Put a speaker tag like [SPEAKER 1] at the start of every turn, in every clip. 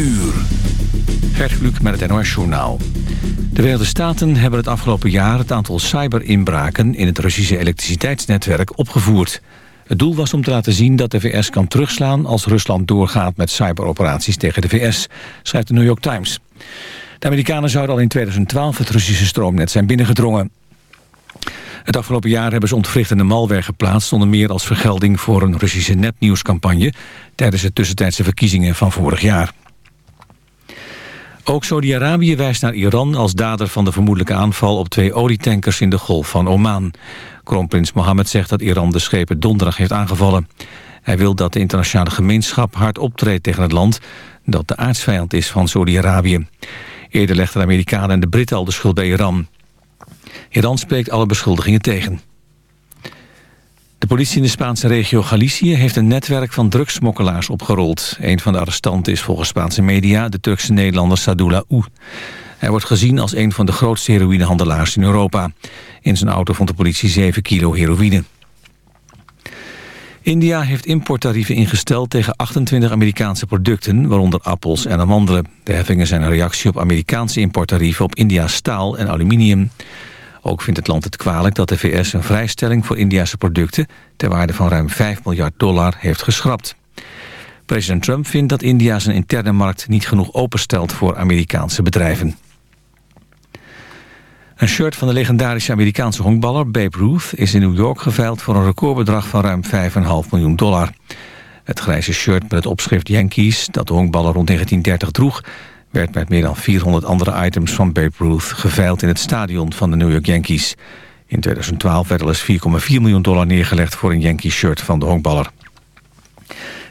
[SPEAKER 1] uur.
[SPEAKER 2] Gert met het NOS Journaal. De Verenigde Staten hebben het afgelopen jaar het aantal cyberinbraken... in het Russische elektriciteitsnetwerk opgevoerd. Het doel was om te laten zien dat de VS kan terugslaan... als Rusland doorgaat met cyberoperaties tegen de VS, schrijft de New York Times. De Amerikanen zouden al in 2012 het Russische stroomnet zijn binnengedrongen. Het afgelopen jaar hebben ze ontwrichtende malware geplaatst... onder meer als vergelding voor een Russische netnieuwscampagne... tijdens de tussentijdse verkiezingen van vorig jaar. Ook Saudi-Arabië wijst naar Iran als dader van de vermoedelijke aanval... op twee olietankers in de Golf van Oman. Kroonprins Mohammed zegt dat Iran de schepen donderdag heeft aangevallen. Hij wil dat de internationale gemeenschap hard optreedt tegen het land... dat de aardsvijand is van Saudi-Arabië. Eerder legden de Amerikanen en de Britten al de schuld bij Iran. Iran spreekt alle beschuldigingen tegen. De politie in de Spaanse regio Galicië heeft een netwerk van drugsmokkelaars opgerold. Een van de arrestanten is volgens Spaanse media de Turkse Nederlander Sadula U. Hij wordt gezien als een van de grootste heroïnehandelaars in Europa. In zijn auto vond de politie 7 kilo heroïne. India heeft importtarieven ingesteld tegen 28 Amerikaanse producten, waaronder appels en amandelen. De heffingen zijn een reactie op Amerikaanse importtarieven op India's staal en aluminium. Ook vindt het land het kwalijk dat de VS een vrijstelling voor Indiase producten... ter waarde van ruim 5 miljard dollar heeft geschrapt. President Trump vindt dat India zijn interne markt niet genoeg openstelt voor Amerikaanse bedrijven. Een shirt van de legendarische Amerikaanse honkballer Babe Ruth... is in New York geveild voor een recordbedrag van ruim 5,5 miljoen dollar. Het grijze shirt met het opschrift Yankees... dat de honkballer rond 1930 droeg werd met meer dan 400 andere items van Babe Ruth geveild in het stadion van de New York Yankees. In 2012 werd al eens 4,4 miljoen dollar neergelegd voor een Yankee-shirt van de honkballer.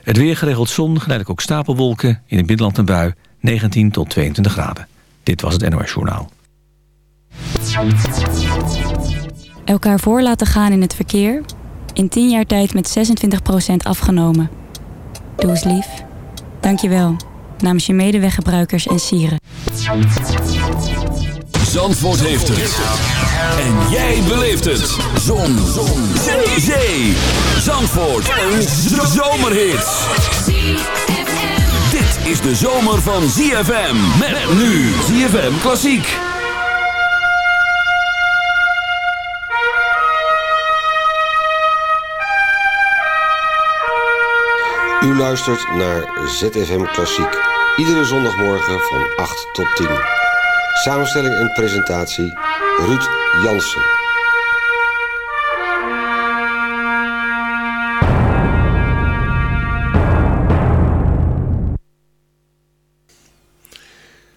[SPEAKER 2] Het weer geregeld zon, geleidelijk ook stapelwolken, in het binnenland een bui, 19 tot 22 graden. Dit was het NOS Journaal.
[SPEAKER 3] Elkaar voor laten gaan in het verkeer, in 10 jaar tijd met 26% afgenomen. Doe eens lief. Dank je wel namens je medeweggebruikers en sieren.
[SPEAKER 1] Zandvoort heeft het. En jij beleeft het. Zon. Zon. Zee. Zee. Zandvoort. Een zomerhit. Dit is de zomer van ZFM. Met nu ZFM Klassiek.
[SPEAKER 4] U luistert naar ZFM Klassiek. Iedere zondagmorgen van 8 tot 10. Samenstelling en presentatie Ruud Jansen.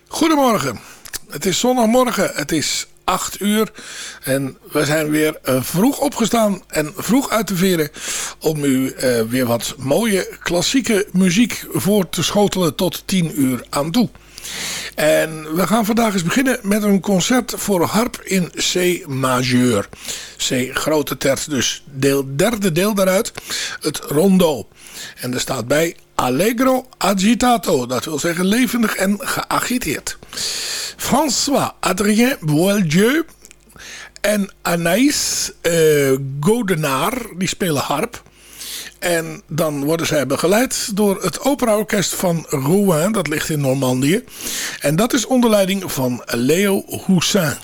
[SPEAKER 5] Goedemorgen. Het is zondagmorgen. Het is 8 uur. En we zijn weer uh, vroeg opgestaan en vroeg uit te veren om u uh, weer wat mooie klassieke muziek voor te schotelen tot 10 uur aan toe. En we gaan vandaag eens beginnen met een concert voor harp in C majeur. C grote terts, dus deel, derde deel daaruit, het rondo. En er staat bij Allegro agitato, dat wil zeggen levendig en geagiteerd. François Adrien Boieldieu en Anaïs uh, die spelen harp. En dan worden zij begeleid door het operaorkest van Rouen, dat ligt in Normandië. En dat is onder leiding van Leo Houssin.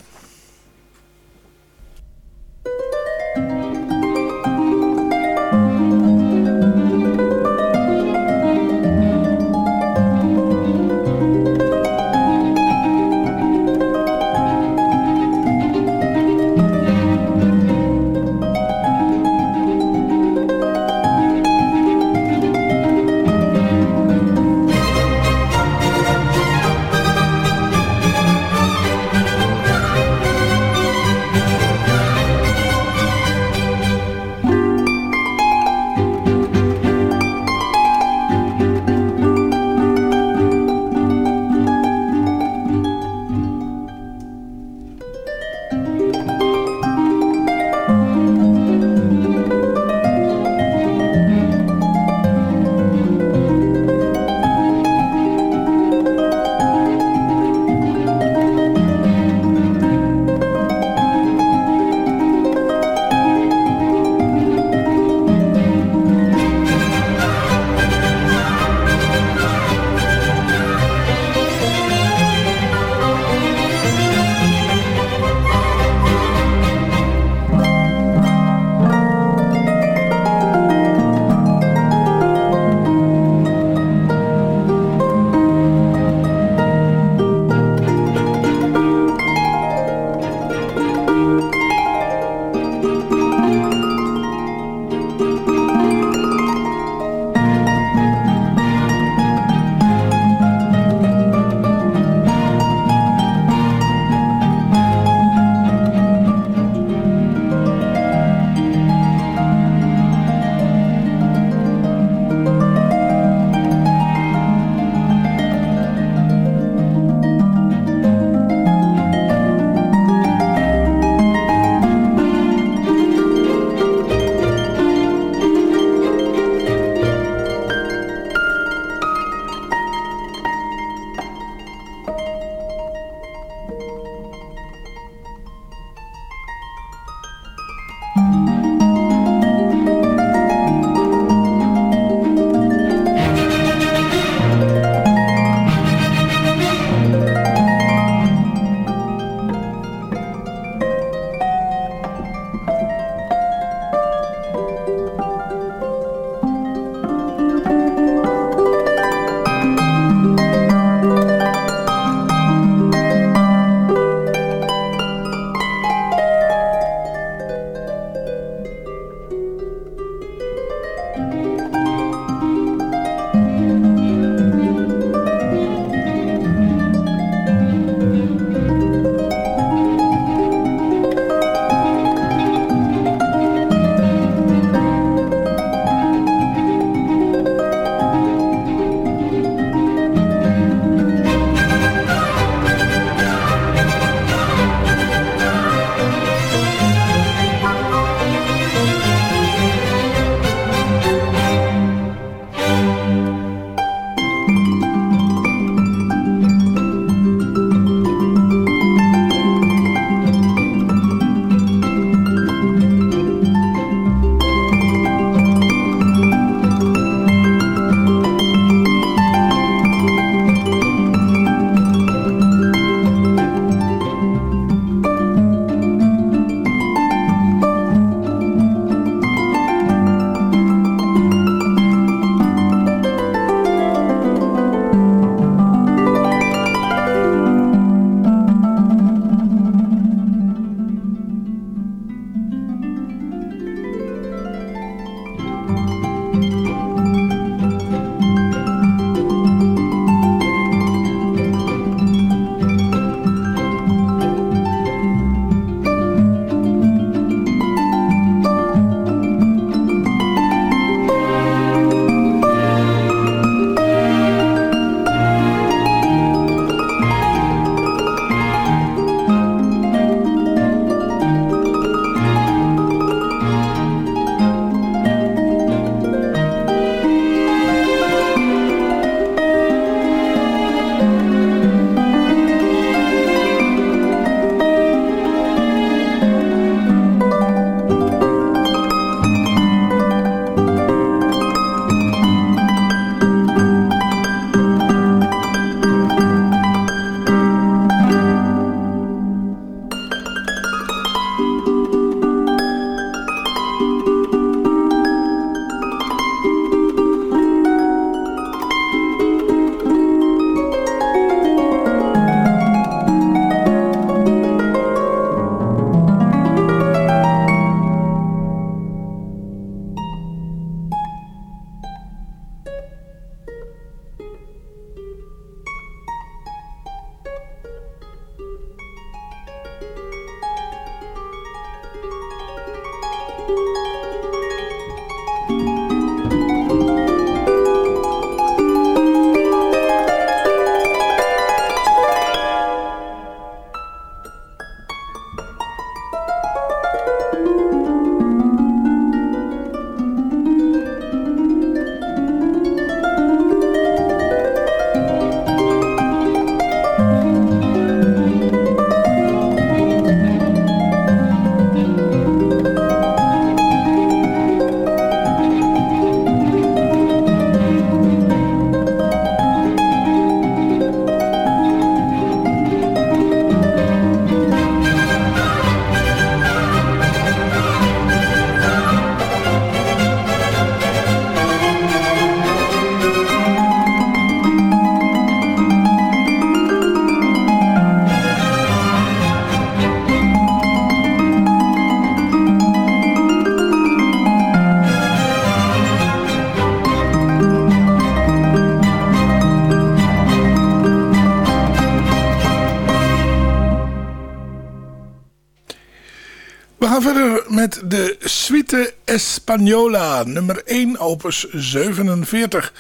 [SPEAKER 5] Nummer 1, opus 47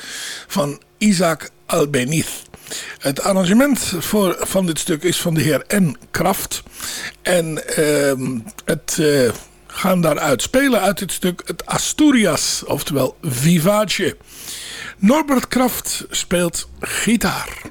[SPEAKER 5] van Isaac Albeniz. Het arrangement voor, van dit stuk is van de heer N. Kraft. En uh, het uh, gaan daaruit spelen uit dit stuk het Asturias, oftewel Vivace. Norbert Kraft speelt gitaar.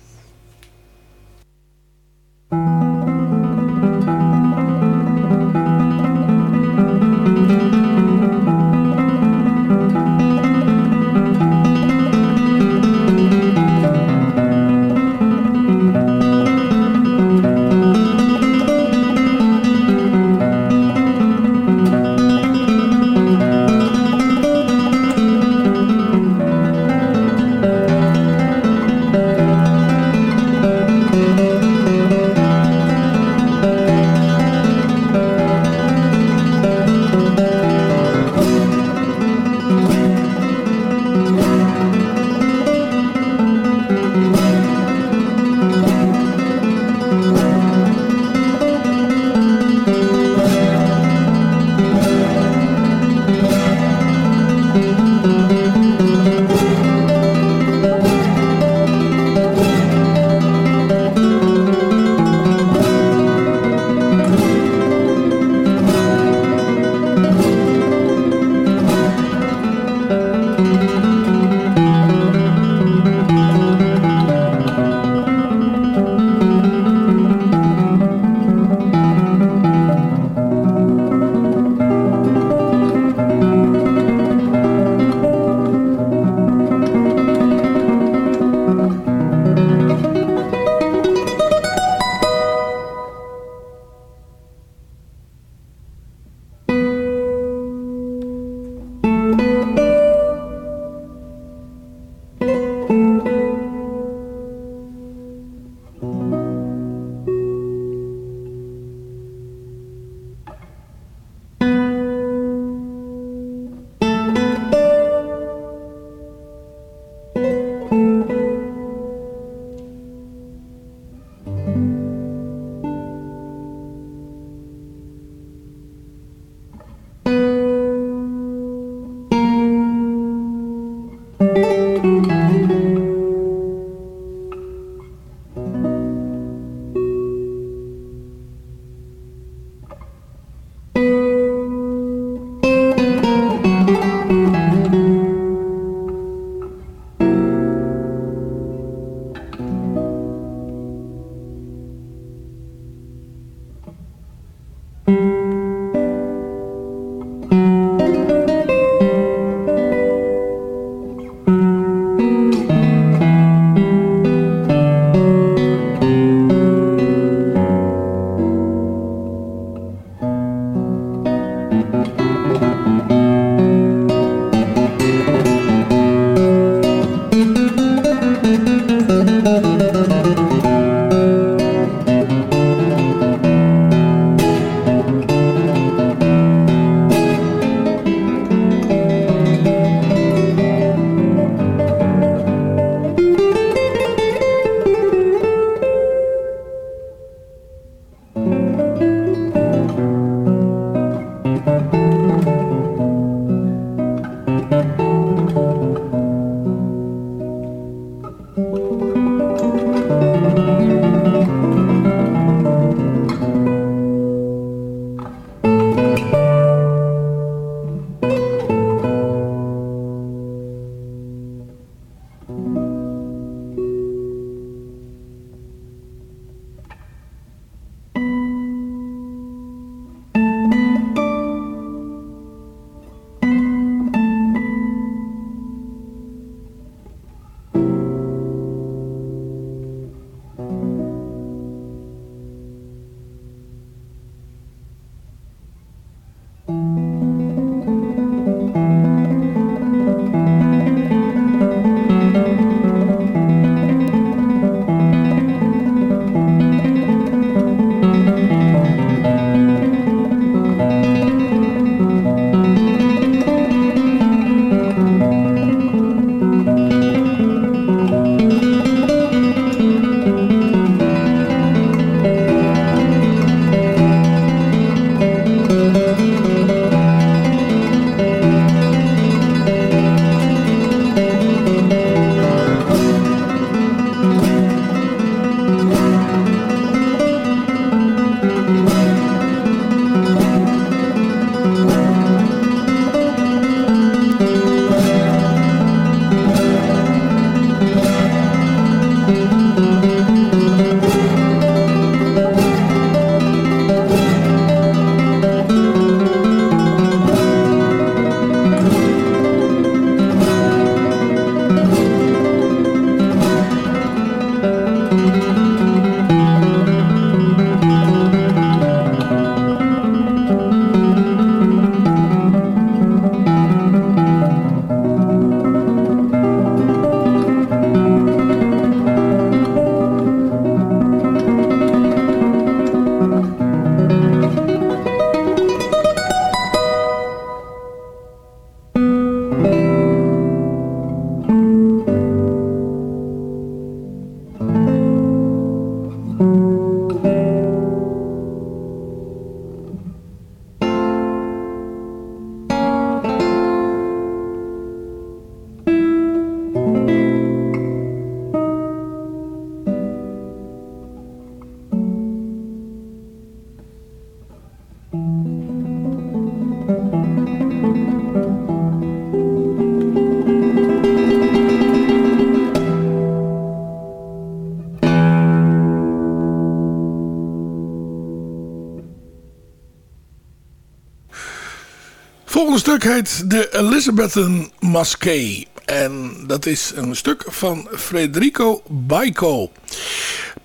[SPEAKER 5] Stuk heet de Elizabethan Masqué. En dat is een stuk van Federico Baico.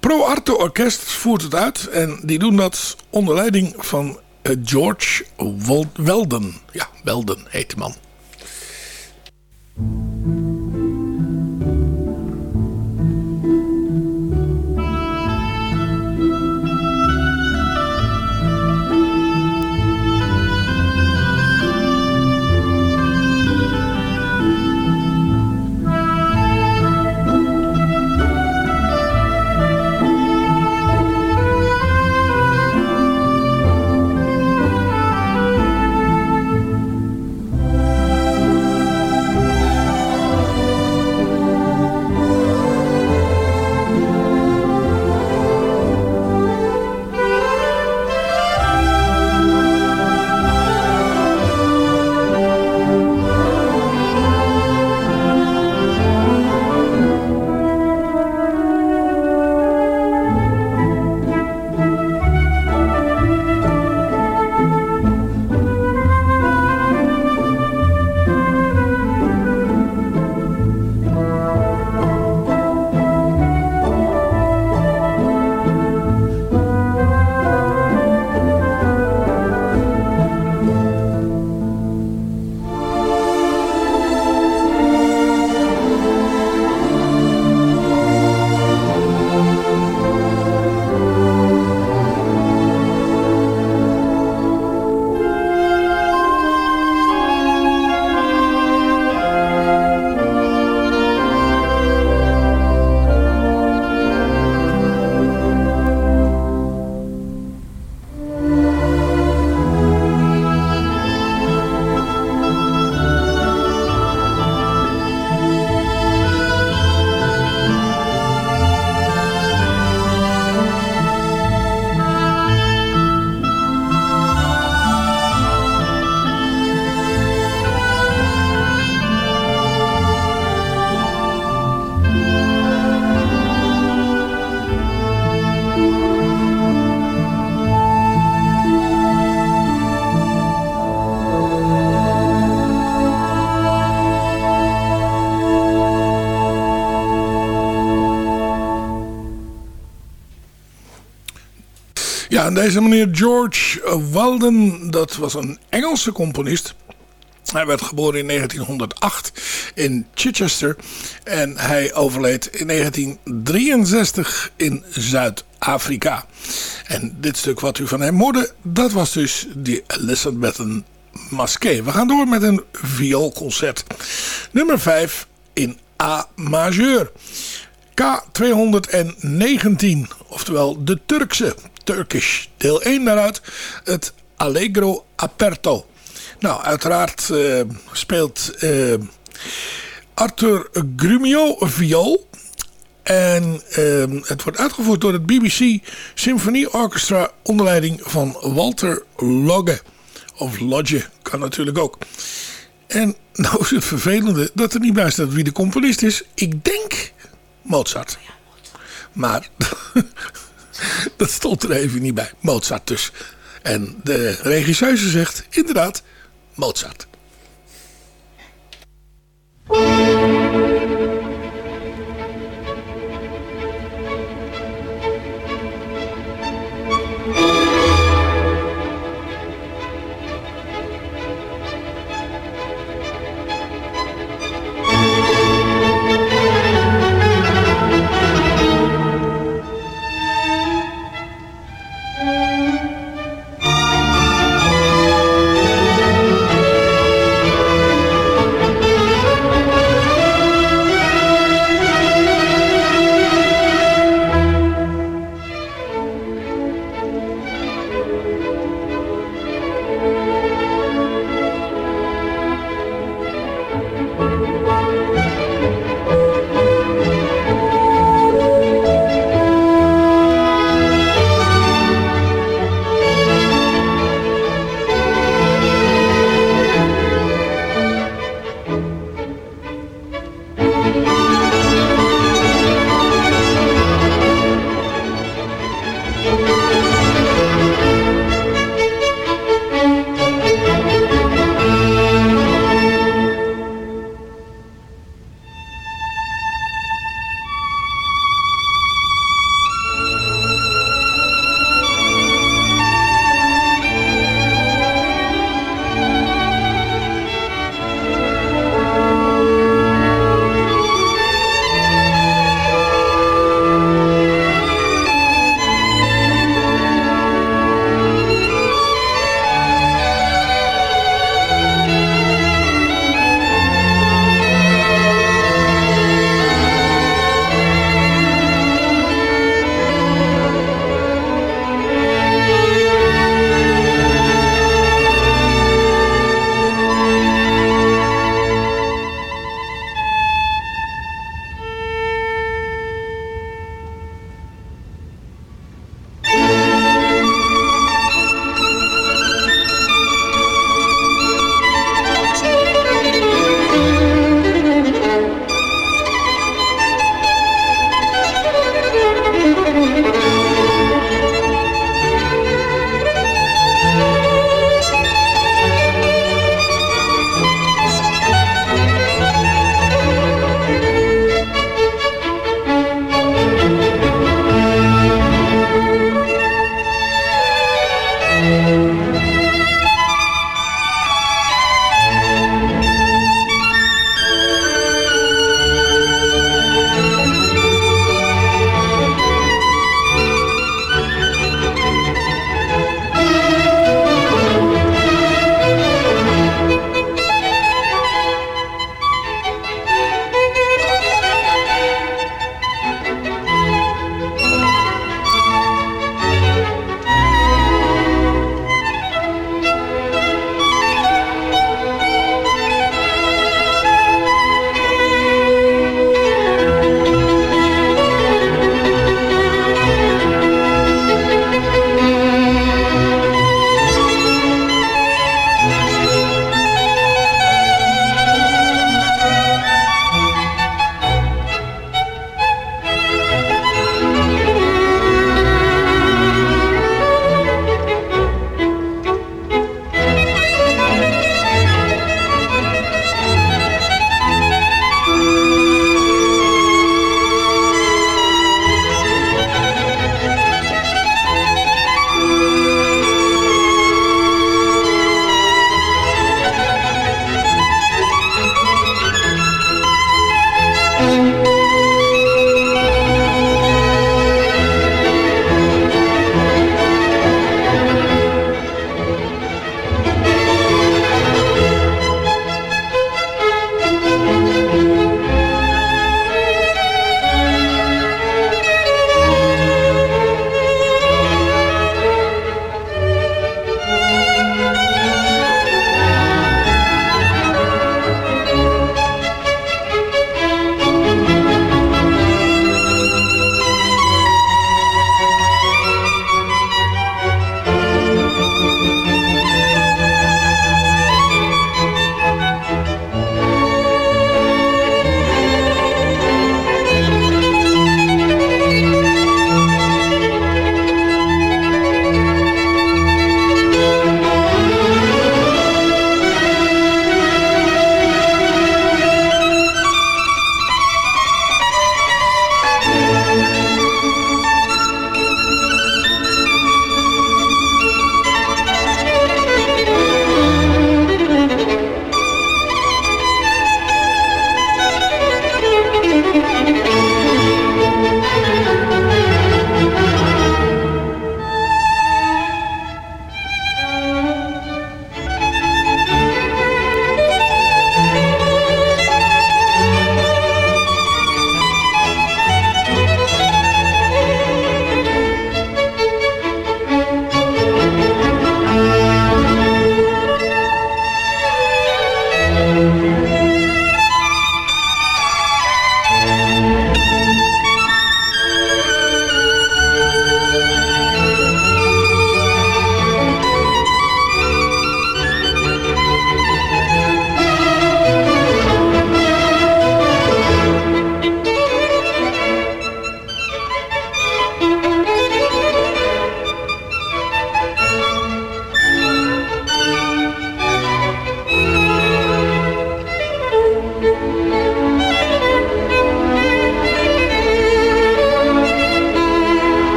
[SPEAKER 5] Pro Arte Orkest voert het uit. En die doen dat onder leiding van eh, George Welden. Ja, Welden heet de man. Deze meneer George Walden, dat was een Engelse componist. Hij werd geboren in 1908 in Chichester en hij overleed in 1963 in Zuid-Afrika. En dit stuk wat u van hem hoorde, dat was dus die Elizabethan Masqué. We gaan door met een vioolconcert. Nummer 5 in A majeur. K219, oftewel de Turkse Turkish. Deel 1 daaruit, het Allegro Aperto. Nou, uiteraard uh, speelt uh, Arthur Grumio viool. En uh, het wordt uitgevoerd door het BBC Symphony Orchestra onder leiding van Walter Logge. Of Lodge, kan natuurlijk ook. En nou is het vervelende dat er niet bij staat wie de componist is. Ik denk Mozart. Maar dat stond er even niet bij. Mozart dus. En de regisseuse zegt inderdaad Mozart.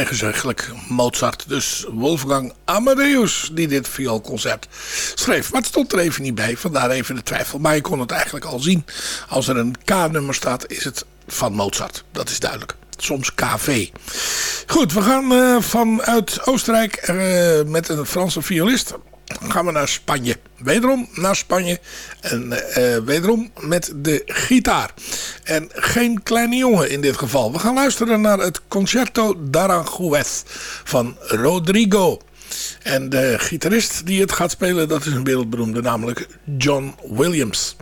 [SPEAKER 5] Ontegenzeggelijk Mozart. Dus Wolfgang Amadeus die dit vioolconcert schreef. Maar het stond er even niet bij, vandaar even de twijfel. Maar je kon het eigenlijk al zien. Als er een K-nummer staat, is het van Mozart. Dat is duidelijk. Soms KV. Goed, we gaan uh, vanuit Oostenrijk uh, met een Franse violist gaan we naar Spanje. Wederom naar Spanje. En uh, wederom met de gitaar. En geen kleine jongen in dit geval. We gaan luisteren naar het Concerto d'Aranjuez van Rodrigo. En de gitarist die het gaat spelen, dat is een wereldberoemde, namelijk John Williams.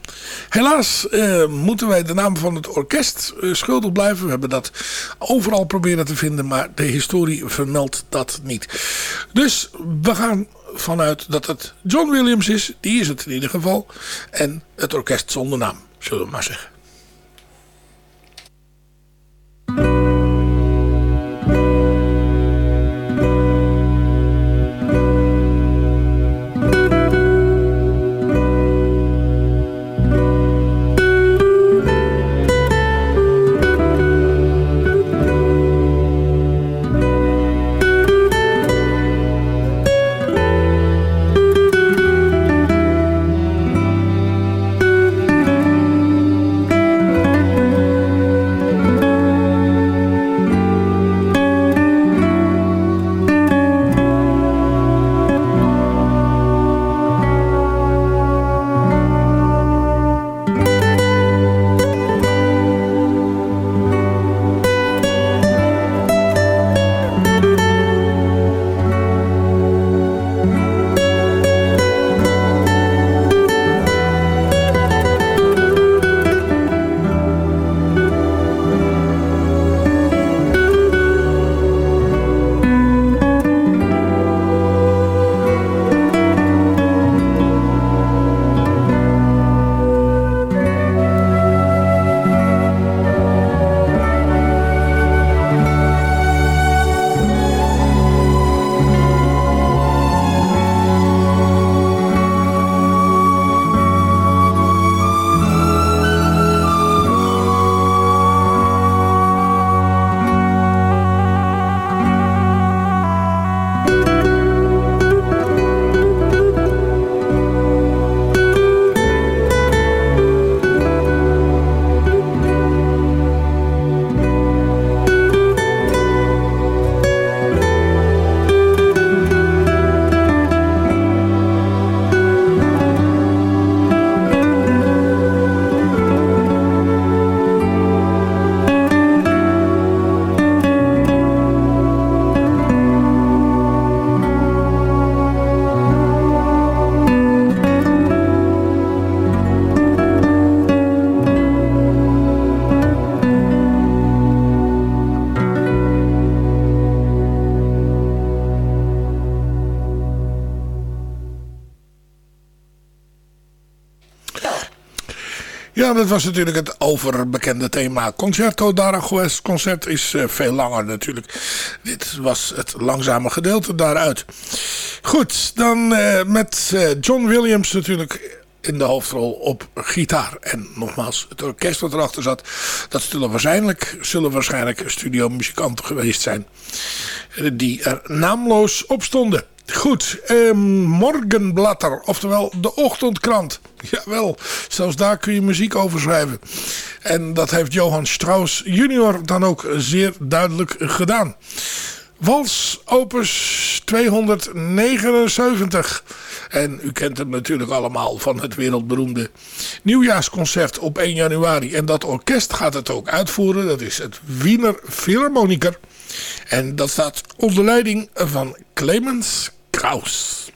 [SPEAKER 5] Helaas uh, moeten wij de naam van het orkest uh, schuldig blijven. We hebben dat overal proberen te vinden, maar de historie vermeldt dat niet. Dus we gaan vanuit dat het John Williams is. Die is het in ieder geval. En het orkest zonder naam, zullen we maar zeggen. Ja, dat was natuurlijk het overbekende thema. Concerto d'Aragoes. concert is uh, veel langer natuurlijk. Dit was het langzame gedeelte daaruit. Goed, dan uh, met uh, John Williams natuurlijk in de hoofdrol op gitaar. En nogmaals, het orkest wat erachter zat, dat zullen waarschijnlijk, zullen waarschijnlijk studiomuzikanten geweest zijn. Die er naamloos op stonden. Goed, eh, Morgenblatter, oftewel de ochtendkrant. Jawel, zelfs daar kun je muziek over schrijven. En dat heeft Johan Strauss junior dan ook zeer duidelijk gedaan. Wals opus 279. En u kent hem natuurlijk allemaal van het wereldberoemde nieuwjaarsconcert op 1 januari. En dat orkest gaat het ook uitvoeren. Dat is het Wiener Philharmoniker. En dat staat onder leiding van Clemens Kraus.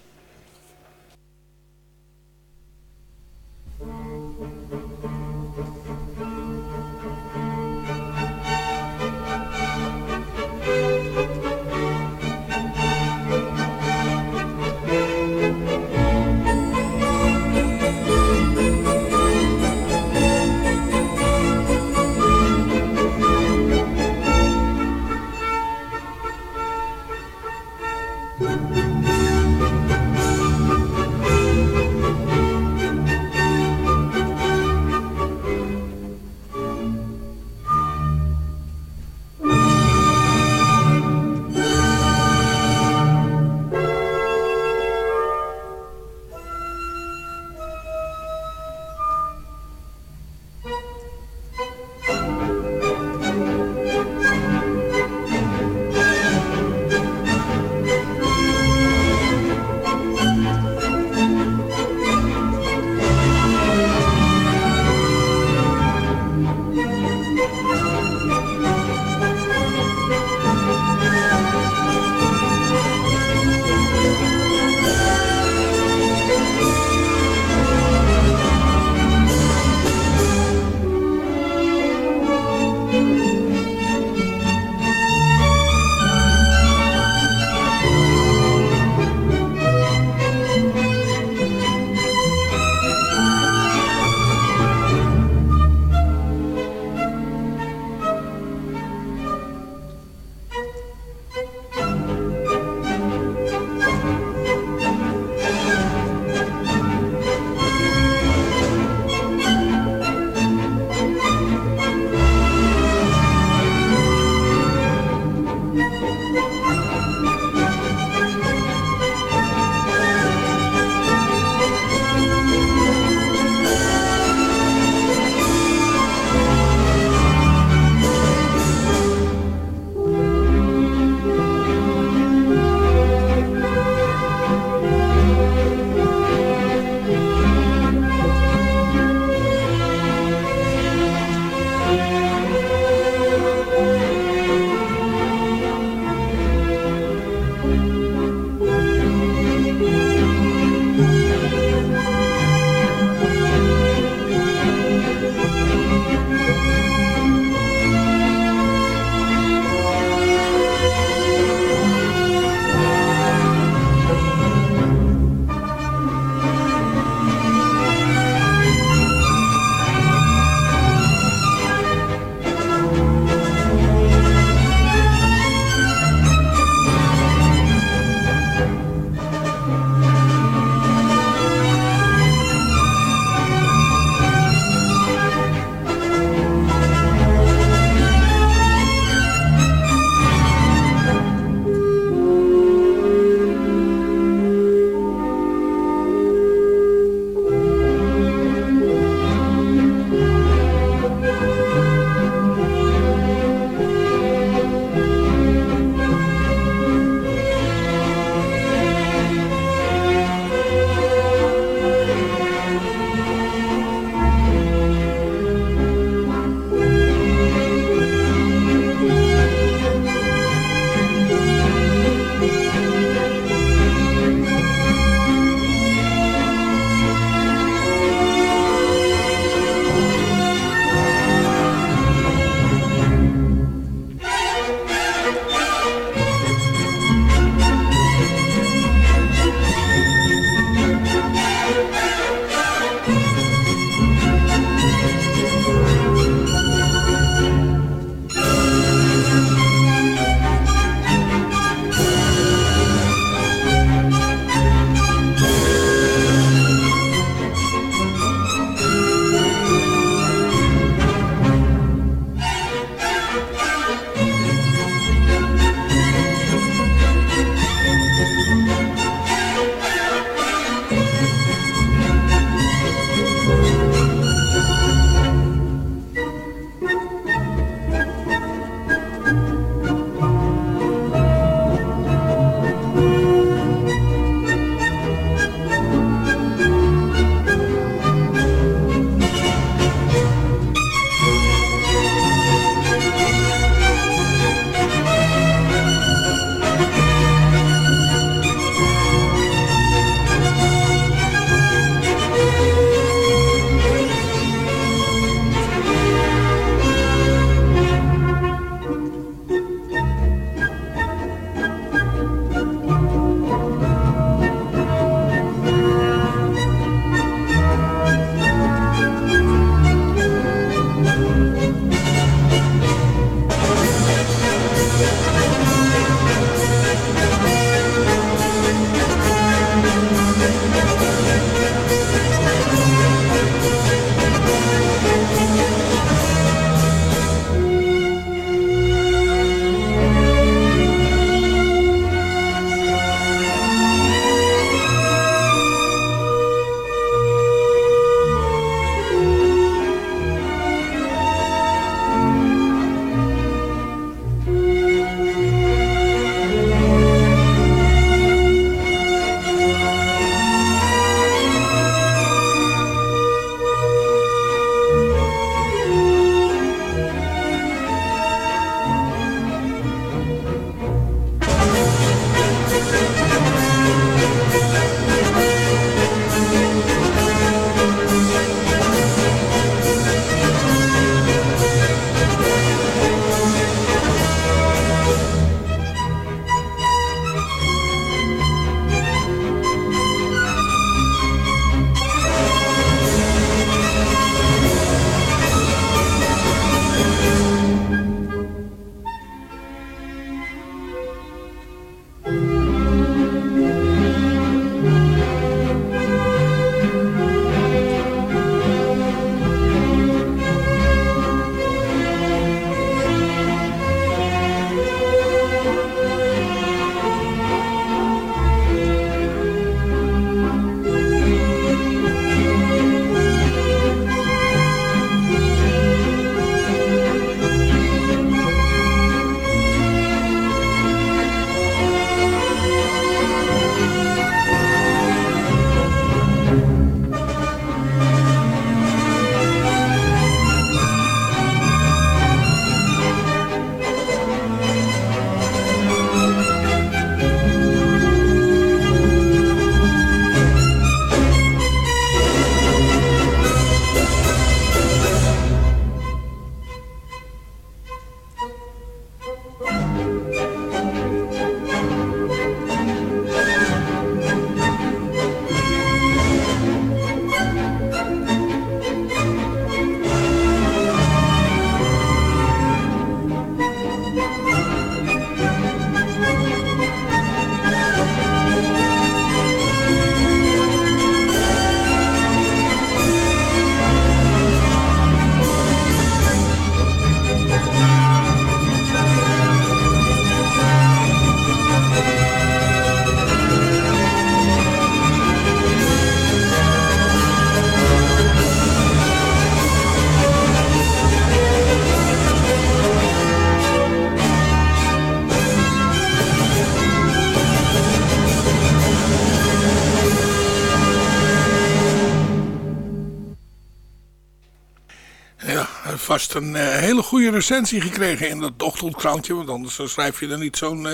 [SPEAKER 5] Vast een uh, hele goede recensie gekregen in dat ochtendkrantje. Want anders schrijf je er niet zo'n uh,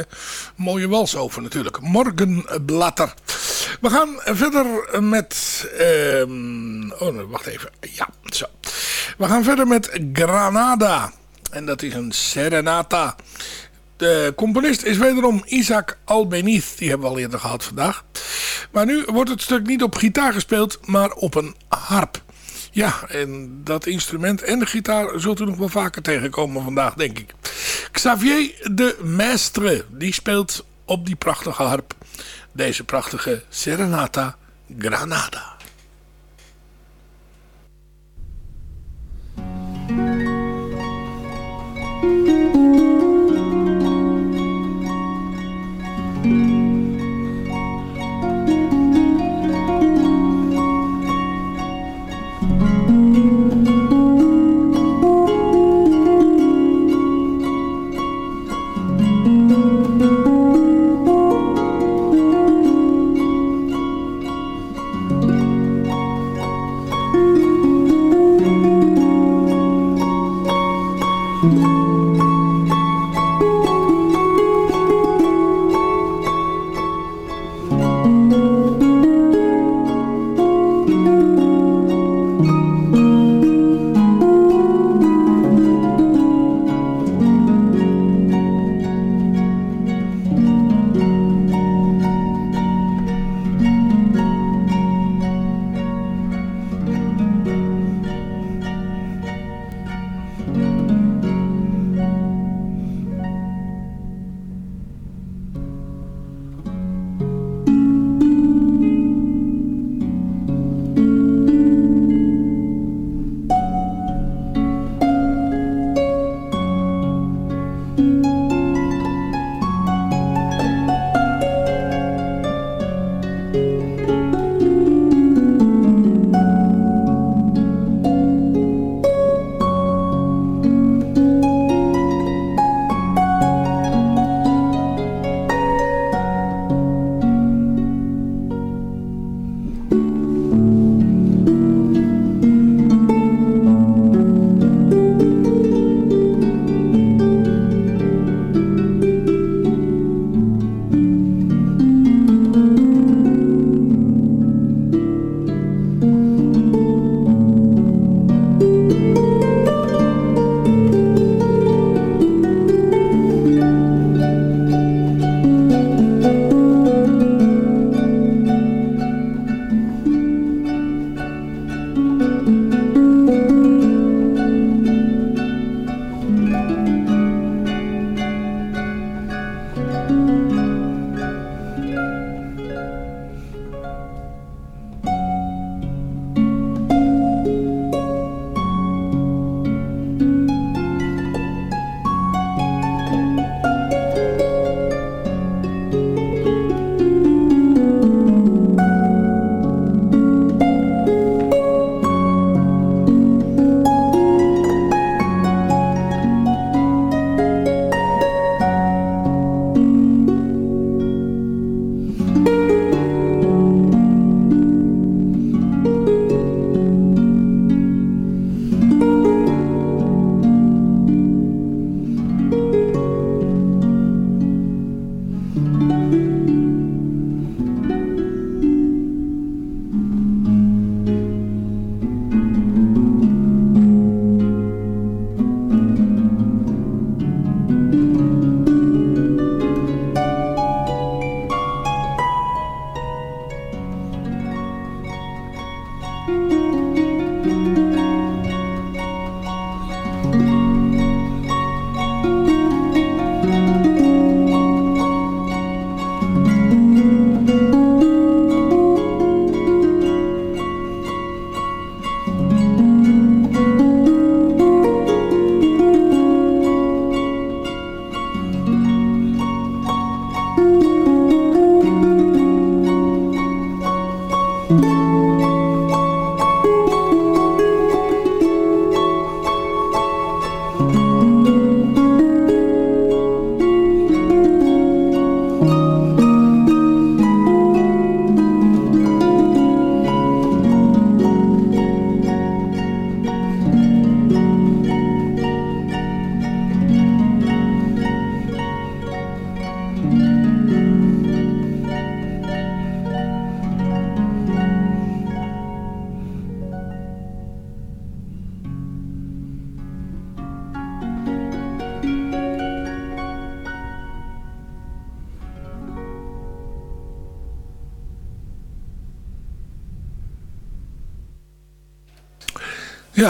[SPEAKER 5] mooie wals over natuurlijk. Morgenblatter. We gaan verder met... Uh, oh, wacht even. Ja, zo. We gaan verder met Granada. En dat is een serenata. De componist is wederom Isaac Albeniz. Die hebben we al eerder gehad vandaag. Maar nu wordt het stuk niet op gitaar gespeeld, maar op een harp. Ja, en dat instrument en de gitaar zult u nog wel vaker tegenkomen vandaag, denk ik. Xavier de Maistre, die speelt op die prachtige harp deze prachtige Serenata Granada.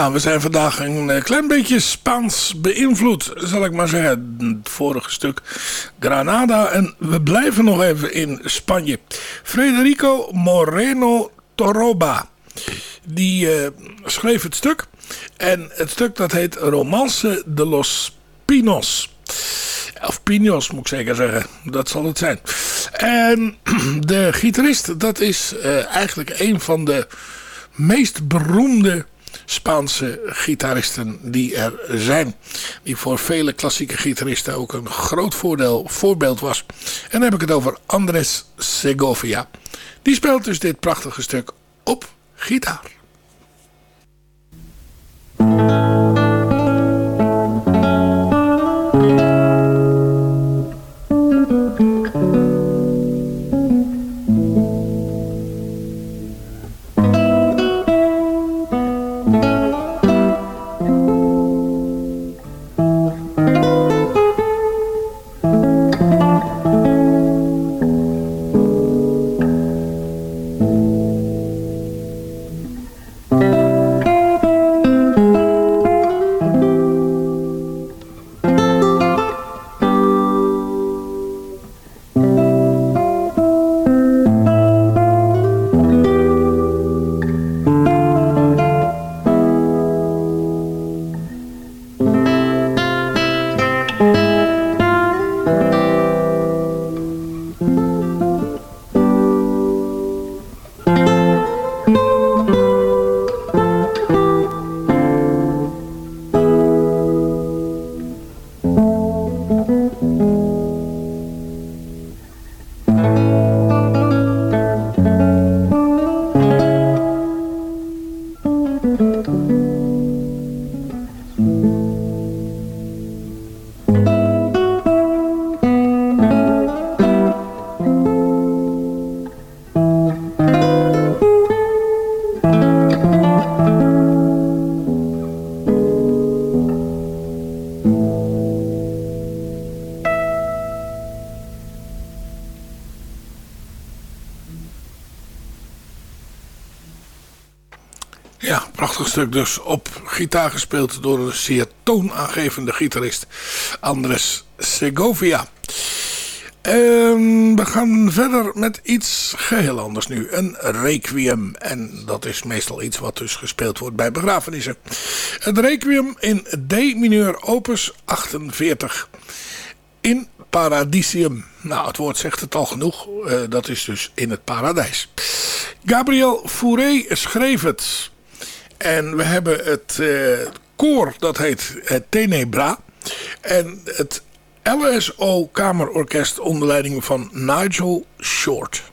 [SPEAKER 5] Ja, we zijn vandaag een eh, klein beetje Spaans beïnvloed, zal ik maar zeggen. Het vorige stuk Granada. En we blijven nog even in Spanje. Federico Moreno Toroba. Die uh, schreef het stuk. En het stuk dat heet Romance de los Pinos. Of Pinos moet ik zeker zeggen. Dat zal het zijn. En de gitarist, dat is uh, eigenlijk een van de meest beroemde Spaanse gitaristen die er zijn. Die voor vele klassieke gitaristen ook een groot voordeel, voorbeeld was. En dan heb ik het over Andres Segovia. Die speelt dus dit prachtige stuk op gitaar. Dus op gitaar gespeeld door een zeer toonaangevende gitarist Andres Segovia. En we gaan verder met iets geheel anders nu. Een requiem. En dat is meestal iets wat dus gespeeld wordt bij begrafenissen. Het requiem in D mineur opus 48. In Paradisium. Nou, het woord zegt het al genoeg. Uh, dat is dus in het paradijs. Gabriel Fauré schreef het. En we hebben het uh, koor, dat heet uh, Tenebra. En het LSO Kamerorkest onder leiding van Nigel Short.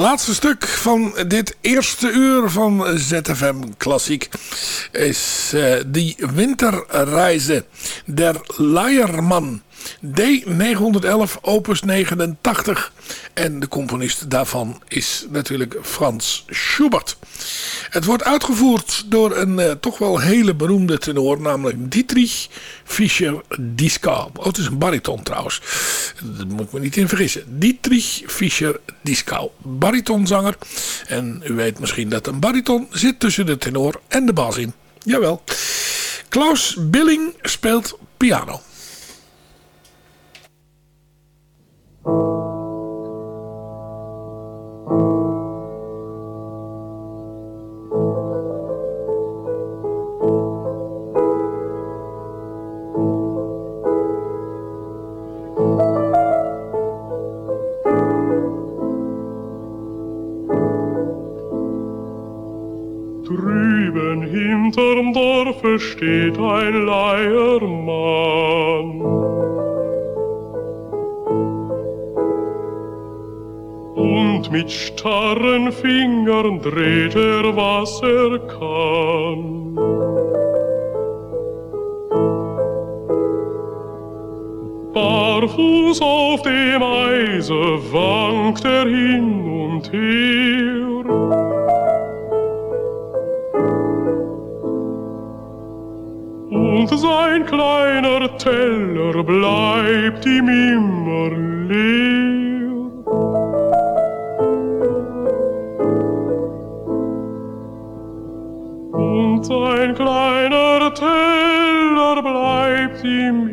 [SPEAKER 5] Laatste stuk van dit eerste uur van ZFM Klassiek is uh, die winterreizen der Leierman. D911 opus 89 en de componist daarvan is natuurlijk Frans Schubert. Het wordt uitgevoerd door een uh, toch wel hele beroemde tenor, namelijk Dietrich Fischer-Dieskau. Oh, het is een bariton trouwens. Dat moet ik me niet in vergissen. Dietrich Fischer-Dieskau, baritonzanger. En u weet misschien dat een bariton zit tussen de tenor en de bas in. Jawel. Klaus Billing speelt piano.
[SPEAKER 6] Drüben hinterm Dorfe steht ein Leiermann. Mit starren Fingern dreht er, was er kann. Barfuß auf dem Eise wankt er hin und her. Und sein kleiner Teller bleibt ihm immer Tim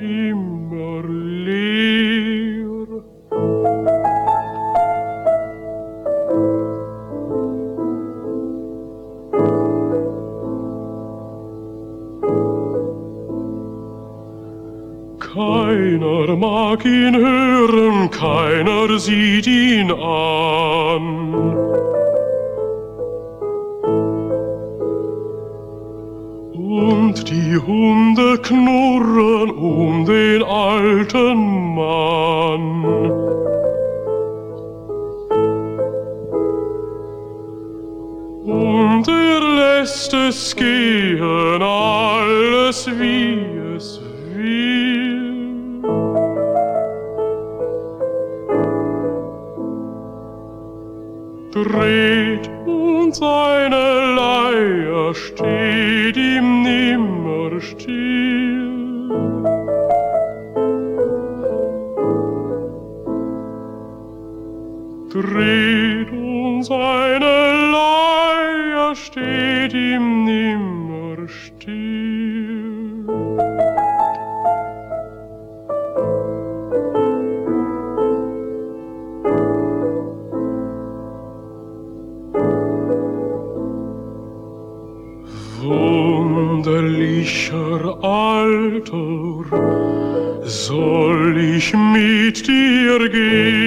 [SPEAKER 6] Dreht und seine Leier steht ihm nimmer still. Soll ich mit dir gehen?